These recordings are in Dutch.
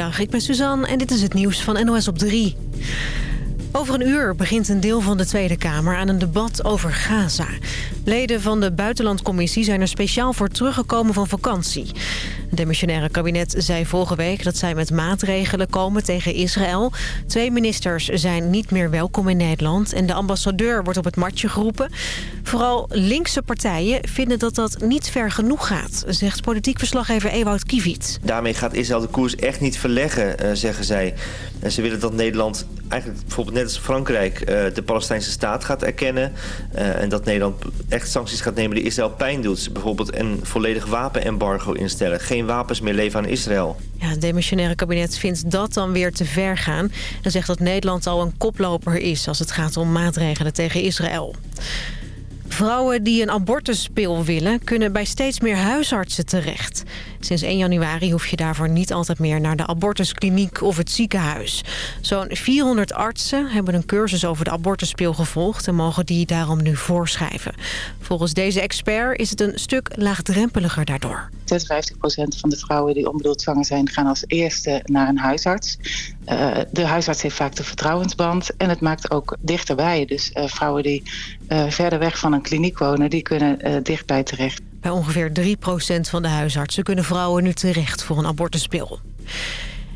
Goedemiddag, ik ben Suzanne en dit is het nieuws van NOS op 3. Over een uur begint een deel van de Tweede Kamer aan een debat over Gaza. Leden van de Buitenlandcommissie zijn er speciaal voor teruggekomen van vakantie. Het demissionaire kabinet zei vorige week dat zij met maatregelen komen tegen Israël. Twee ministers zijn niet meer welkom in Nederland en de ambassadeur wordt op het matje geroepen. Vooral linkse partijen vinden dat dat niet ver genoeg gaat, zegt politiek verslaggever Ewout Kiviet. Daarmee gaat Israël de koers echt niet verleggen, eh, zeggen zij. En ze willen dat Nederland eigenlijk bijvoorbeeld net als Frankrijk eh, de Palestijnse staat gaat erkennen. Uh, en dat Nederland echt sancties gaat nemen die Israël pijn doet. Bijvoorbeeld een volledig wapenembargo instellen. Geen wapens meer leveren aan Israël. Ja, het demissionaire kabinet vindt dat dan weer te ver gaan. En zegt dat Nederland al een koploper is als het gaat om maatregelen tegen Israël. Vrouwen die een abortuspil willen... kunnen bij steeds meer huisartsen terecht. Sinds 1 januari hoef je daarvoor niet altijd meer... naar de abortuskliniek of het ziekenhuis. Zo'n 400 artsen hebben een cursus over de abortuspil gevolgd... en mogen die daarom nu voorschrijven. Volgens deze expert is het een stuk laagdrempeliger daardoor. 56% van de vrouwen die onbedoeld zwanger zijn... gaan als eerste naar een huisarts. Uh, de huisarts heeft vaak de vertrouwensband... en het maakt ook dichterbij. Dus uh, vrouwen die uh, verder weg van een kliniek wonen... die kunnen dichtbij terecht. Bij ongeveer 3% van de huisartsen kunnen vrouwen nu terecht voor een abortuspil.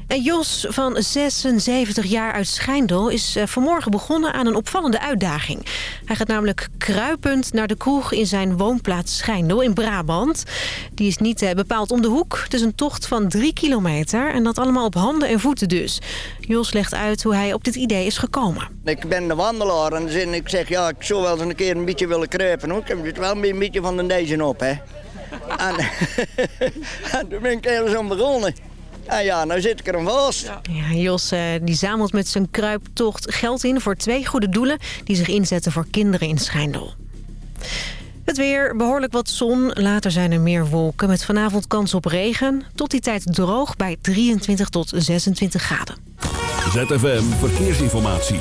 En Jos van 76 jaar uit Schijndel is eh, vanmorgen begonnen aan een opvallende uitdaging. Hij gaat namelijk kruipend naar de kroeg in zijn woonplaats Schijndel in Brabant. Die is niet eh, bepaald om de hoek. Het is een tocht van drie kilometer en dat allemaal op handen en voeten dus. Jos legt uit hoe hij op dit idee is gekomen. Ik ben de wandelaar en ik zeg ja, ik zou wel eens een keer een beetje willen kruipen. Hoor. Ik heb het wel een beetje van de deze op hè. en, en toen ben ik ergens om begonnen. En ja, nou zit ik er een vast. Ja, Jos uh, die zamelt met zijn kruiptocht geld in voor twee goede doelen... die zich inzetten voor kinderen in Schijndel. Het weer, behoorlijk wat zon. Later zijn er meer wolken met vanavond kans op regen. Tot die tijd droog bij 23 tot 26 graden. ZFM Verkeersinformatie.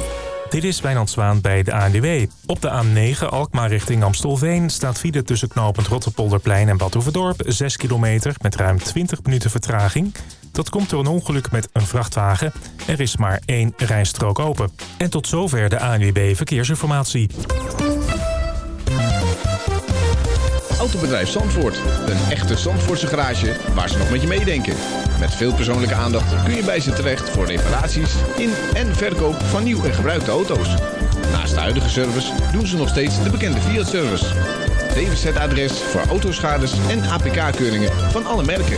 Dit is Wijnand Zwaan bij de ANWB. Op de A9 Alkmaar richting Amstelveen staat file tussen knooppunt Rotterpolderplein en Badhoevedorp 6 kilometer met ruim 20 minuten vertraging. Dat komt door een ongeluk met een vrachtwagen. Er is maar één rijstrook open. En tot zover de ANWB Verkeersinformatie. Autobedrijf Zandvoort. Een echte Zandvoortse garage waar ze nog met je meedenken. Met veel persoonlijke aandacht kun je bij ze terecht voor reparaties in en verkoop van nieuw en gebruikte auto's. Naast de huidige service doen ze nog steeds de bekende Fiat-service. DWZ-adres voor autoschades en APK-keuringen van alle merken.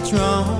What's wrong.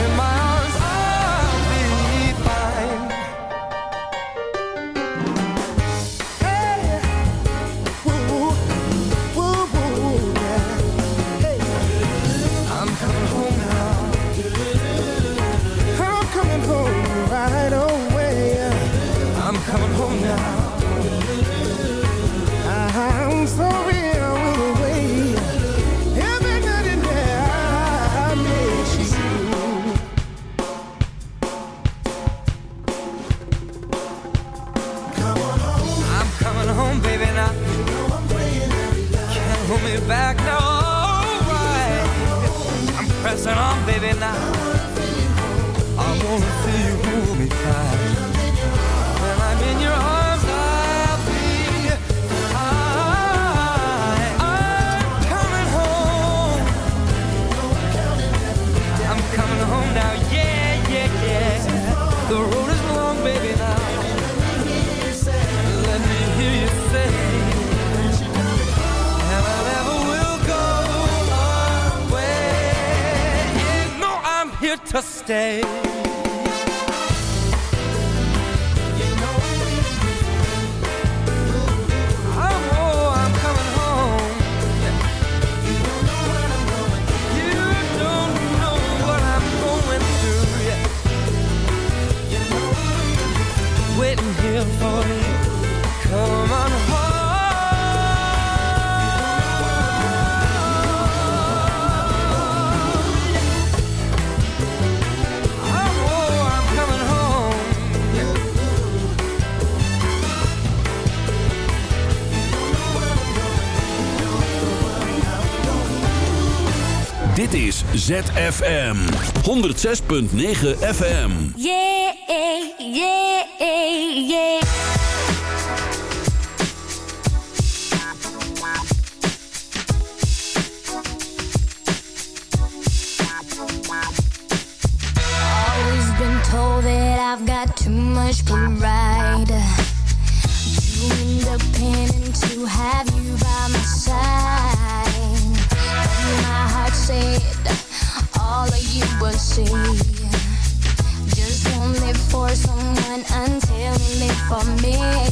in my stay. Is ZFM 106.9 FM. Yeah, yeah, yeah. told that I've got too much pride. Too independent. for me.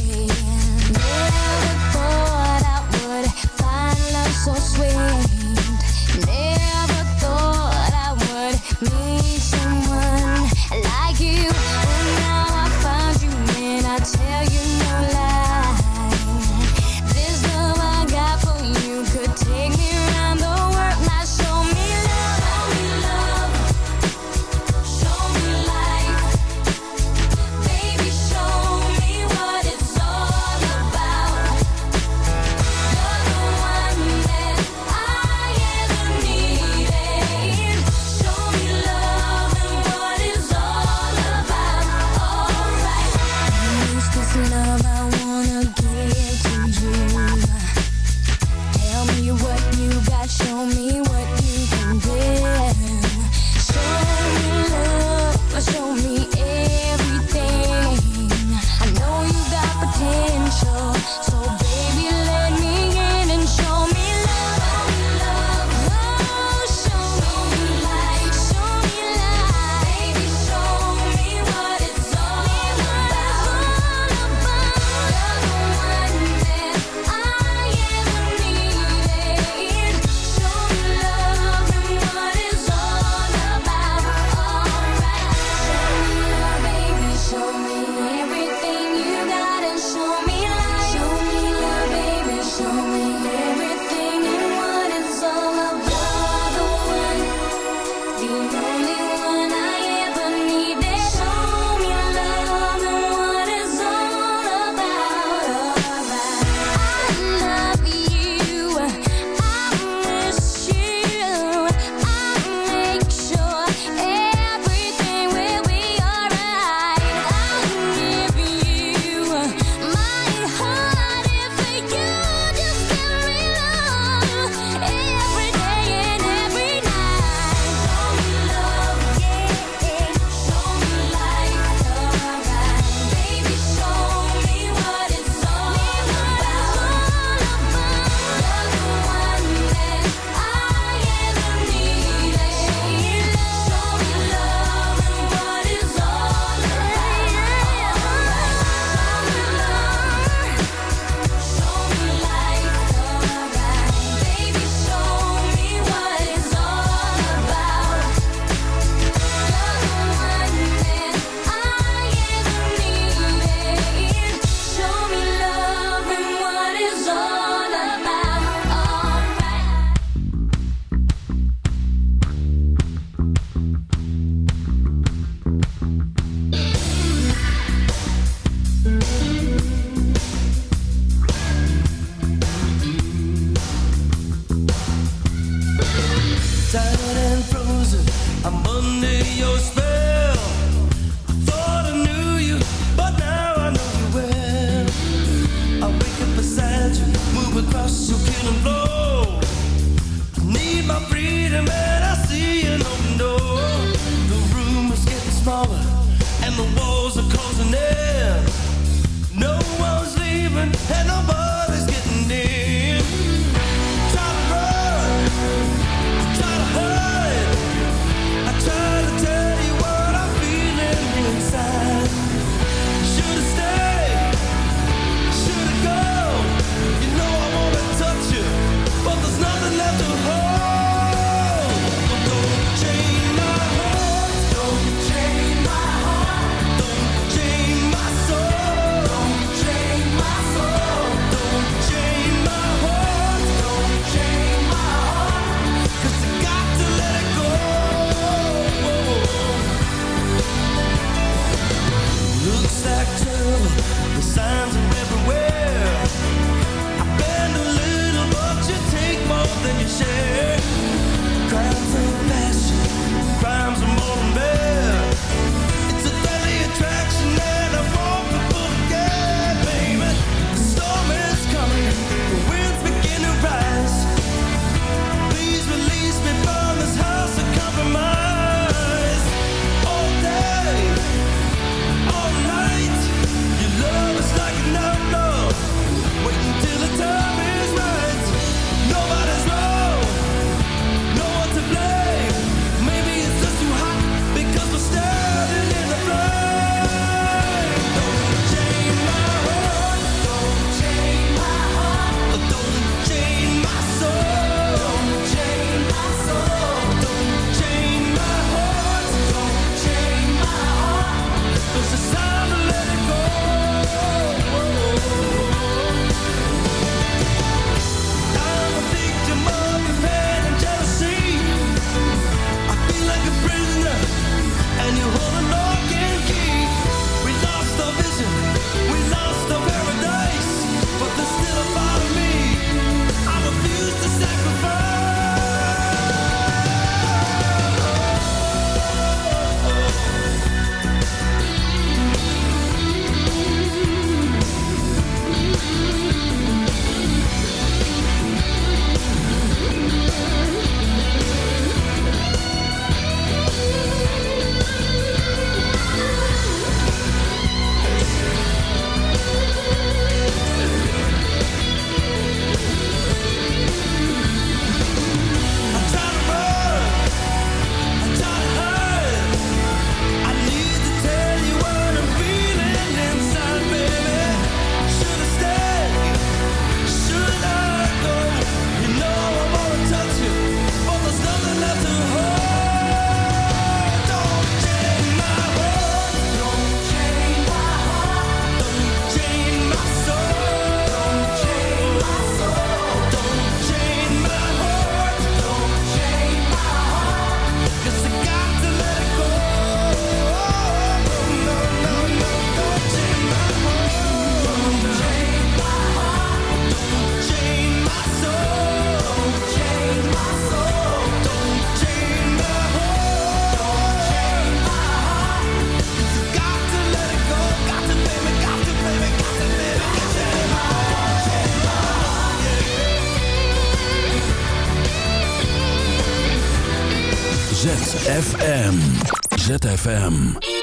ZFM.